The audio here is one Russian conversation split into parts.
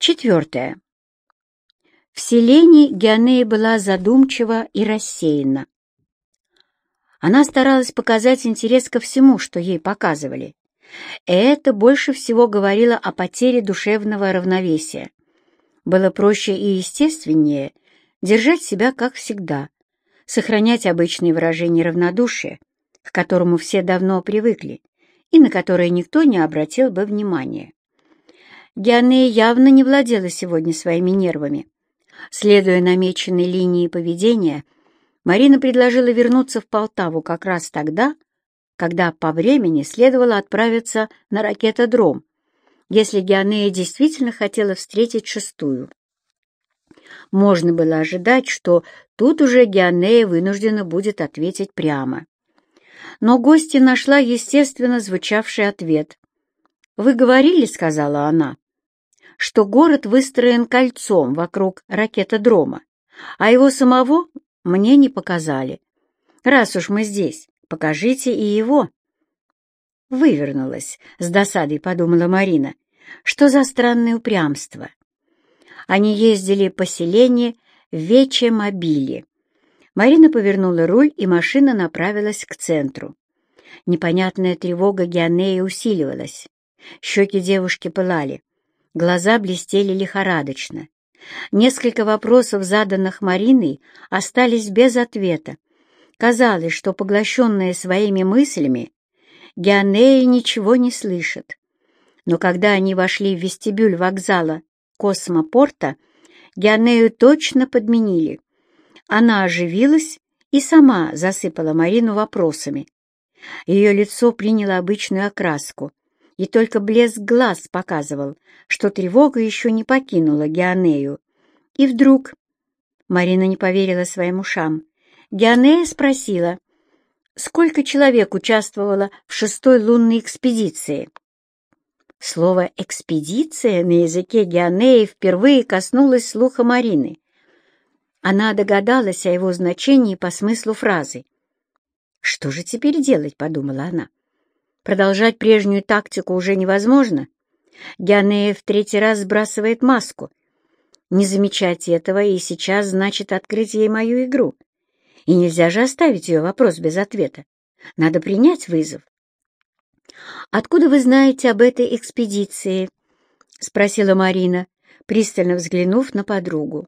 Четвертое. В селении Геонея была задумчива и рассеяна. Она старалась показать интерес ко всему, что ей показывали. И это больше всего говорило о потере душевного равновесия. Было проще и естественнее держать себя как всегда, сохранять обычные выражения равнодушия, к которому все давно привыкли и на которое никто не обратил бы внимания. Геонея явно не владела сегодня своими нервами. Следуя намеченной линии поведения, Марина предложила вернуться в Полтаву как раз тогда, когда по времени следовало отправиться на ракетодром, если Геонея действительно хотела встретить шестую. Можно было ожидать, что тут уже Геонея вынуждена будет ответить прямо. Но гостья нашла естественно звучавший ответ. «Вы говорили, — сказала она, — что город выстроен кольцом вокруг ракетодрома, а его самого мне не показали. Раз уж мы здесь, покажите и его». Вывернулась, с досадой подумала Марина. Что за странное упрямство? Они ездили по селению Вече-Мобили. Марина повернула руль, и машина направилась к центру. Непонятная тревога Геонеи усиливалась. Щеки девушки пылали. Глаза блестели лихорадочно. Несколько вопросов, заданных Мариной, остались без ответа. Казалось, что, поглощенная своими мыслями, Геонея ничего не слышит. Но когда они вошли в вестибюль вокзала Космопорта, Геонею точно подменили. Она оживилась и сама засыпала Марину вопросами. Ее лицо приняло обычную окраску, и только блеск глаз показывал, что тревога еще не покинула Геонею. И вдруг... Марина не поверила своим ушам. Геонея спросила, сколько человек участвовало в шестой лунной экспедиции. Слово «экспедиция» на языке Геонеи впервые коснулось слуха Марины. Она догадалась о его значении по смыслу фразы. «Что же теперь делать?» — подумала она. «Продолжать прежнюю тактику уже невозможно. Геонея в третий раз сбрасывает маску. Не замечать этого и сейчас значит открыть ей мою игру. И нельзя же оставить ее вопрос без ответа. Надо принять вызов. «Откуда вы знаете об этой экспедиции?» — спросила Марина, пристально взглянув на подругу.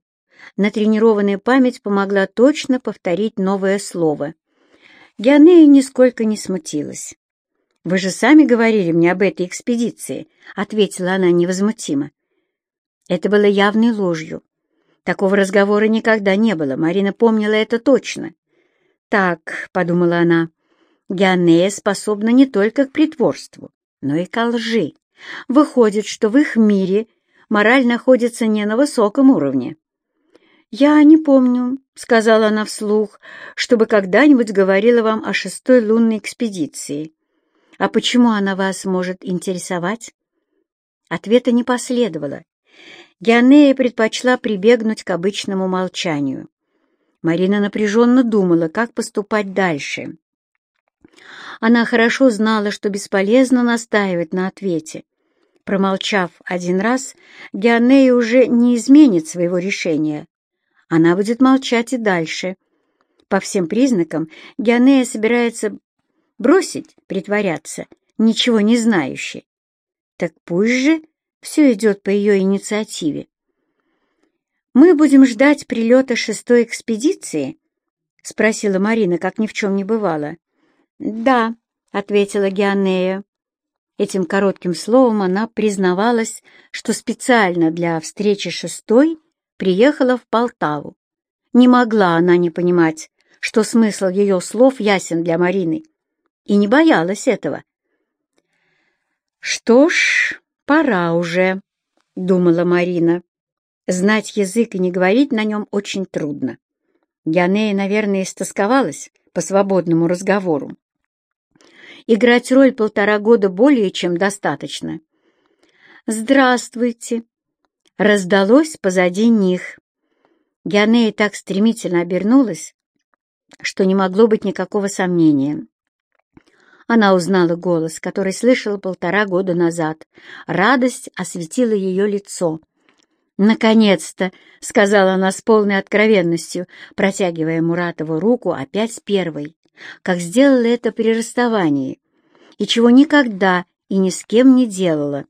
Натренированная память помогла точно повторить новое слово. Геонея нисколько не смутилась. «Вы же сами говорили мне об этой экспедиции», — ответила она невозмутимо. Это было явной ложью. Такого разговора никогда не было, Марина помнила это точно. «Так», — подумала она, — «Геонея способна не только к притворству, но и к лжи. Выходит, что в их мире мораль находится не на высоком уровне». «Я не помню», — сказала она вслух, «чтобы когда-нибудь говорила вам о шестой лунной экспедиции. А почему она вас может интересовать?» Ответа не последовало. Геонея предпочла прибегнуть к обычному молчанию. Марина напряженно думала, как поступать дальше. Она хорошо знала, что бесполезно настаивать на ответе. Промолчав один раз, Геонея уже не изменит своего решения она будет молчать и дальше. По всем признакам Геонея собирается бросить притворяться, ничего не знающей. Так пусть же все идет по ее инициативе. «Мы будем ждать прилета шестой экспедиции?» — спросила Марина, как ни в чем не бывало. «Да», — ответила Геонея. Этим коротким словом она признавалась, что специально для встречи шестой приехала в Полтаву. Не могла она не понимать, что смысл ее слов ясен для Марины, и не боялась этого. «Что ж, пора уже», — думала Марина. Знать язык и не говорить на нем очень трудно. Янея, наверное, истосковалась по свободному разговору. Играть роль полтора года более чем достаточно. «Здравствуйте», раздалось позади них. Геонея так стремительно обернулась, что не могло быть никакого сомнения. Она узнала голос, который слышала полтора года назад. Радость осветила ее лицо. «Наконец-то!» — сказала она с полной откровенностью, протягивая Муратову руку опять первой, как сделала это при расставании, и чего никогда и ни с кем не делала.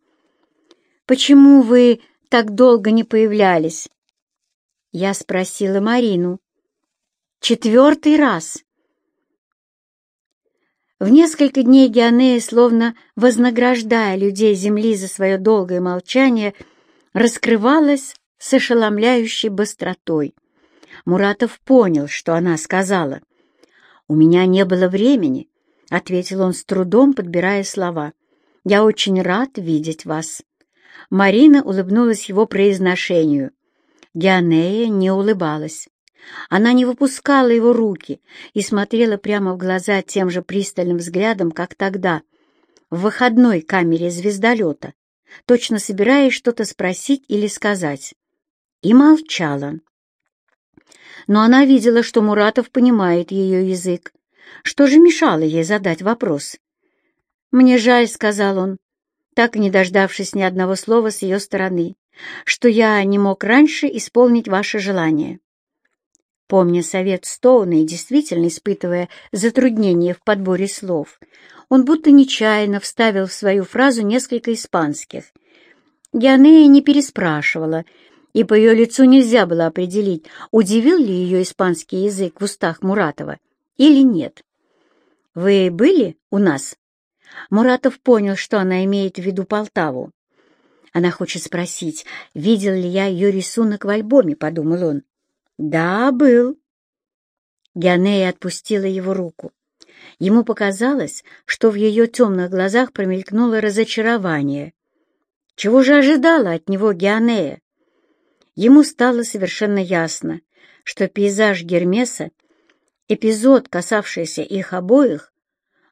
«Почему вы так долго не появлялись?» Я спросила Марину. «Четвертый раз!» В несколько дней Геонея, словно вознаграждая людей Земли за свое долгое молчание, раскрывалась с ошеломляющей быстротой. Муратов понял, что она сказала. «У меня не было времени», — ответил он с трудом, подбирая слова. «Я очень рад видеть вас». Марина улыбнулась его произношению. Геонея не улыбалась. Она не выпускала его руки и смотрела прямо в глаза тем же пристальным взглядом, как тогда, в выходной камере звездолета, точно собираясь что-то спросить или сказать. И молчала. Но она видела, что Муратов понимает ее язык. Что же мешало ей задать вопрос? «Мне жаль», — сказал он, так и не дождавшись ни одного слова с ее стороны, «что я не мог раньше исполнить ваше желание». Помня совет Стоуна и действительно испытывая затруднения в подборе слов, он будто нечаянно вставил в свою фразу несколько испанских. Геонея не переспрашивала, и по ее лицу нельзя было определить, удивил ли ее испанский язык в устах Муратова или нет. «Вы были у нас?» Муратов понял, что она имеет в виду Полтаву. Она хочет спросить, видел ли я ее рисунок в альбоме, подумал он. «Да, был». Геонея отпустила его руку. Ему показалось, что в ее темных глазах промелькнуло разочарование. Чего же ожидала от него Геонея? Ему стало совершенно ясно, что пейзаж Гермеса, эпизод, касавшийся их обоих,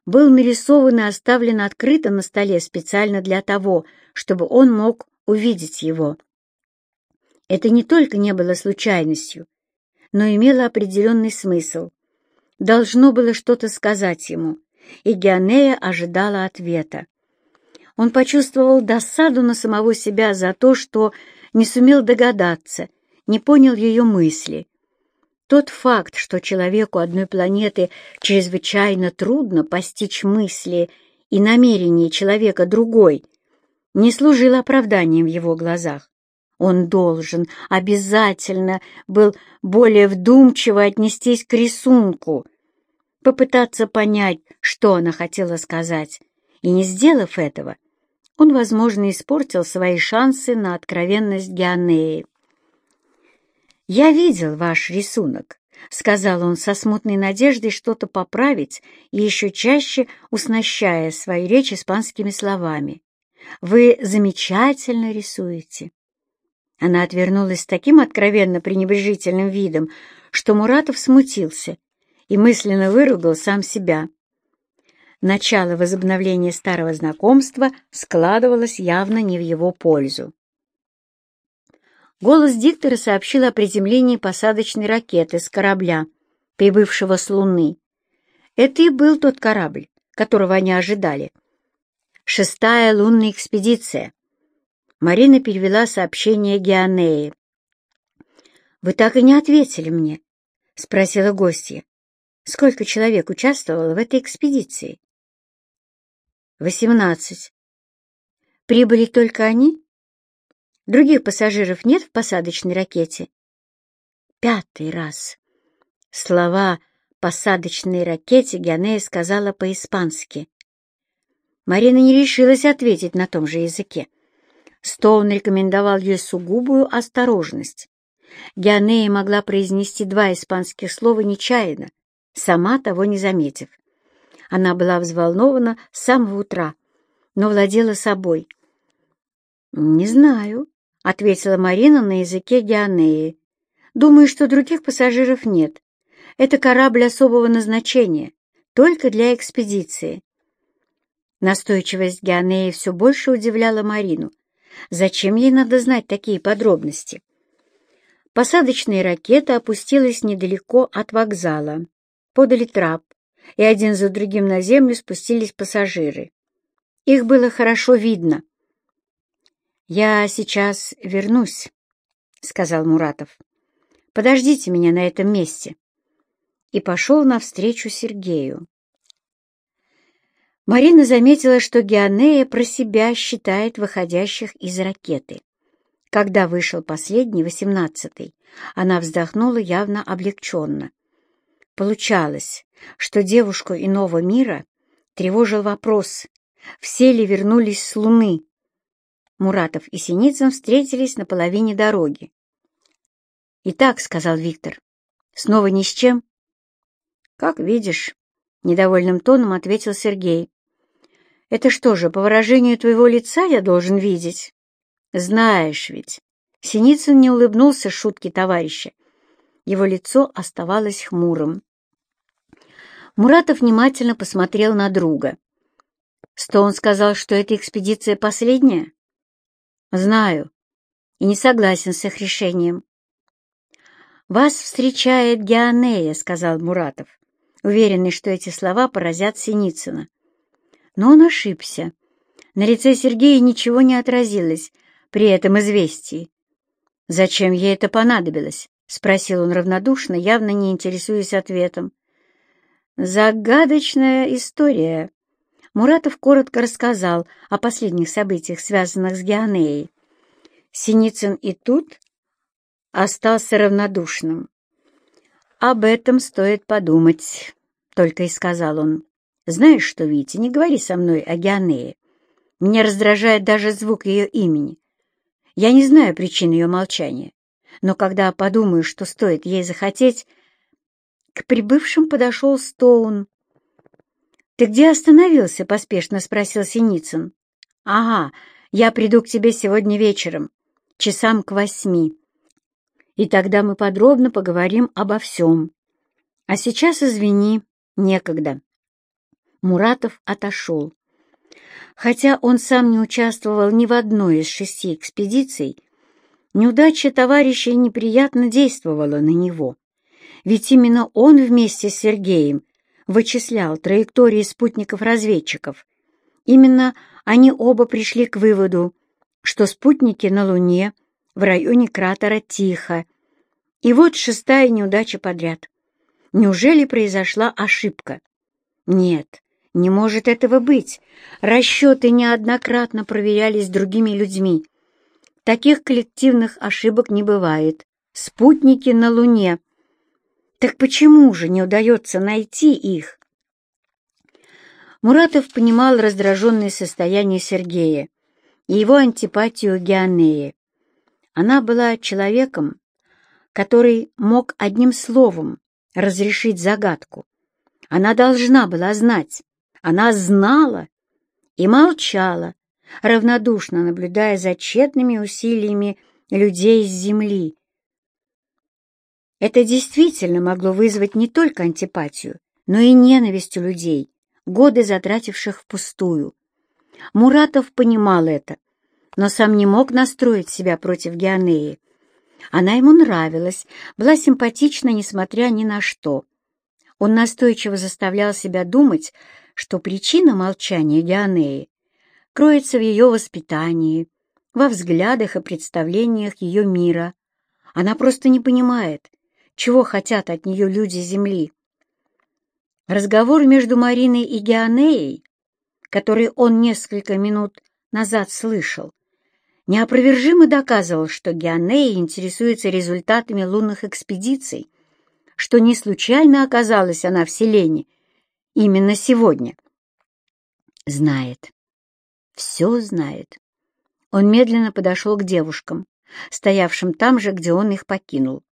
был нарисован и оставлен открыто на столе специально для того, чтобы он мог увидеть его. Это не только не было случайностью, но имело определенный смысл. Должно было что-то сказать ему, и Геонея ожидала ответа. Он почувствовал досаду на самого себя за то, что не сумел догадаться, не понял ее мысли. Тот факт, что человеку одной планеты чрезвычайно трудно постичь мысли и намерения человека другой, не служил оправданием в его глазах. Он должен, обязательно был более вдумчиво отнестись к рисунку, попытаться понять, что она хотела сказать, и не сделав этого, он, возможно, испортил свои шансы на откровенность Геонеи. «Я видел ваш рисунок», — сказал он со смутной надеждой что-то поправить и еще чаще уснащая свою речь испанскими словами. «Вы замечательно рисуете». Она отвернулась с таким откровенно пренебрежительным видом, что Муратов смутился и мысленно выругал сам себя. Начало возобновления старого знакомства складывалось явно не в его пользу. Голос диктора сообщил о приземлении посадочной ракеты с корабля, прибывшего с Луны. Это и был тот корабль, которого они ожидали. Шестая лунная экспедиция. Марина перевела сообщение Геонеи. «Вы так и не ответили мне», — спросила гостья. «Сколько человек участвовало в этой экспедиции?» «Восемнадцать». «Прибыли только они? Других пассажиров нет в посадочной ракете?» «Пятый раз». Слова «посадочной ракете» Геонея сказала по-испански. Марина не решилась ответить на том же языке. Стоун рекомендовал ей сугубую осторожность. Геонея могла произнести два испанских слова нечаянно, сама того не заметив. Она была взволнована с самого утра, но владела собой. «Не знаю», — ответила Марина на языке Геонеи. «Думаю, что других пассажиров нет. Это корабль особого назначения, только для экспедиции». Настойчивость Геонеи все больше удивляла Марину. Зачем ей надо знать такие подробности? Посадочная ракета опустилась недалеко от вокзала. Подали трап, и один за другим на землю спустились пассажиры. Их было хорошо видно. «Я сейчас вернусь», — сказал Муратов. «Подождите меня на этом месте». И пошел навстречу Сергею. Марина заметила, что Геонея про себя считает выходящих из ракеты. Когда вышел последний, восемнадцатый, она вздохнула явно облегченно. Получалось, что девушку иного мира тревожил вопрос, все ли вернулись с Луны. Муратов и Синицын встретились на половине дороги. «Итак», — сказал Виктор, — «снова ни с чем?» «Как видишь», — недовольным тоном ответил Сергей. Это что же, по выражению твоего лица я должен видеть? Знаешь ведь. Синицын не улыбнулся шутке товарища. Его лицо оставалось хмурым. Муратов внимательно посмотрел на друга. Стоун сказал, что эта экспедиция последняя? Знаю. И не согласен с их решением. «Вас встречает Геонея», — сказал Муратов, уверенный, что эти слова поразят Синицына. Но он ошибся. На лице Сергея ничего не отразилось при этом известии. «Зачем ей это понадобилось?» — спросил он равнодушно, явно не интересуясь ответом. «Загадочная история». Муратов коротко рассказал о последних событиях, связанных с Геонеей. Синицын и тут остался равнодушным. «Об этом стоит подумать», — только и сказал он. Знаешь что, Витя, не говори со мной о Геонее. Меня раздражает даже звук ее имени. Я не знаю причин ее молчания, но когда подумаю, что стоит ей захотеть... К прибывшим подошел Стоун. «Ты где остановился?» — поспешно спросил Синицын. «Ага, я приду к тебе сегодня вечером, часам к восьми. И тогда мы подробно поговорим обо всем. А сейчас, извини, некогда». Муратов отошел. Хотя он сам не участвовал ни в одной из шести экспедиций, неудача товарища неприятно действовала на него. Ведь именно он вместе с Сергеем вычислял траектории спутников-разведчиков. Именно они оба пришли к выводу, что спутники на Луне в районе кратера Тихо. И вот шестая неудача подряд. Неужели произошла ошибка? Нет, не может этого быть. Расчеты неоднократно проверялись другими людьми. Таких коллективных ошибок не бывает. Спутники на Луне. Так почему же не удается найти их? Муратов понимал раздраженное состояние Сергея и его антипатию Геонеи. Она была человеком, который мог одним словом разрешить загадку. Она должна была знать, она знала и молчала, равнодушно наблюдая за тщетными усилиями людей с земли. Это действительно могло вызвать не только антипатию, но и ненависть у людей, годы затративших впустую. Муратов понимал это, но сам не мог настроить себя против Геонеи. Она ему нравилась, была симпатична, несмотря ни на что. Он настойчиво заставлял себя думать, что причина молчания Дианеи кроется в ее воспитании, во взглядах и представлениях ее мира. Она просто не понимает, чего хотят от нее люди Земли. Разговор между Мариной и Геонеей, который он несколько минут назад слышал, неопровержимо доказывал, что Геонея интересуется результатами лунных экспедиций, что не случайно оказалась она в селении, именно сегодня. Знает. Все знает. Он медленно подошел к девушкам, стоявшим там же, где он их покинул.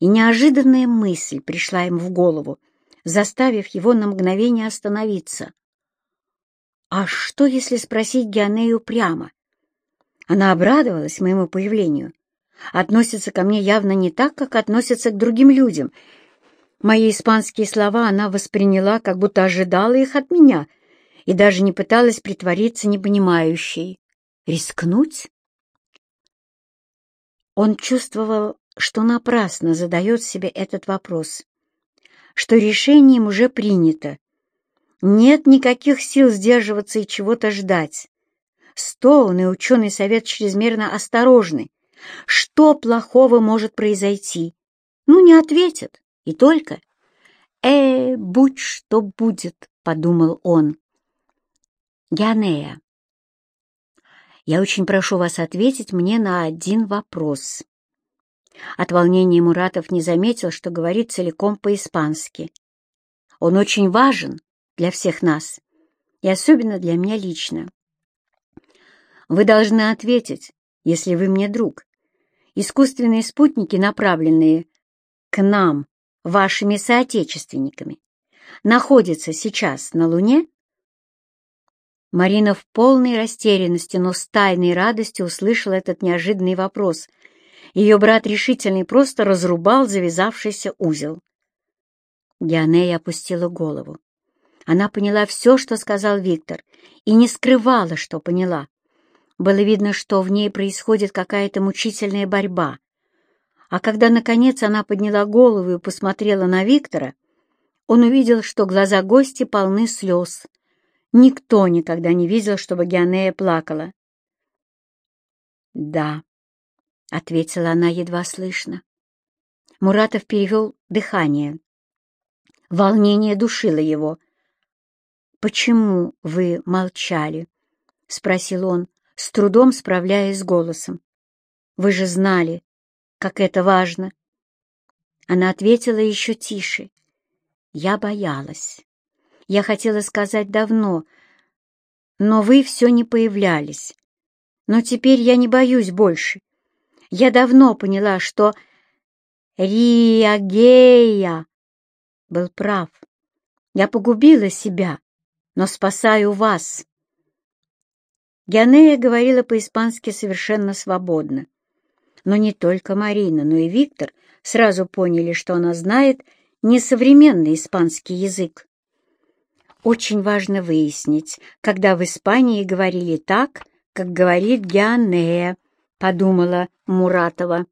И неожиданная мысль пришла ему в голову, заставив его на мгновение остановиться. «А что, если спросить Геонею прямо?» Она обрадовалась моему появлению. Относится ко мне явно не так, как относится к другим людям — Мои испанские слова она восприняла, как будто ожидала их от меня, и даже не пыталась притвориться непонимающей. Рискнуть? Он чувствовал, что напрасно задает себе этот вопрос, что решением уже принято. Нет никаких сил сдерживаться и чего-то ждать. Стоун и ученый совет чрезмерно осторожны, Что плохого может произойти? Ну, не ответят, и только. «Э, будь что будет», — подумал он. Гианея, я очень прошу вас ответить мне на один вопрос. От волнения Муратов не заметил, что говорит целиком по-испански. Он очень важен для всех нас, и особенно для меня лично. Вы должны ответить, если вы мне друг. Искусственные спутники, направленные к нам, вашими соотечественниками, находятся сейчас на Луне? Марина в полной растерянности, но с тайной радостью услышала этот неожиданный вопрос. Ее брат решительный просто разрубал завязавшийся узел. Дианея опустила голову. Она поняла все, что сказал Виктор, и не скрывала, что поняла. Было видно, что в ней происходит какая-то мучительная борьба. А когда, наконец, она подняла голову и посмотрела на Виктора, он увидел, что глаза гости полны слез. Никто никогда не видел, чтобы Геонея плакала. «Да», — ответила она едва слышно. Муратов перевел дыхание. Волнение душило его. «Почему вы молчали?» — спросил он, с трудом справляясь с голосом. «Вы же знали, как это важно». Она ответила еще тише. «Я боялась. Я хотела сказать давно, но вы все не появлялись. Но теперь я не боюсь больше. Я давно поняла, что Риагея был прав. Я погубила себя, но спасаю вас. Гианея говорила по-испански совершенно свободно. Но не только Марина, но и Виктор сразу поняли, что она знает несовременный испанский язык. Очень важно выяснить, когда в Испании говорили так, как говорит Геонея, подумала Муратова.